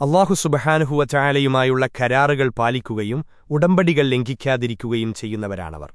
അള്ളാഹു സുബഹാനുഹുവ ചായാലയുമായുള്ള കരാറുകൾ പാലിക്കുകയും ഉടമ്പടികൾ ലംഘിക്കാതിരിക്കുകയും ചെയ്യുന്നവരാണവർ.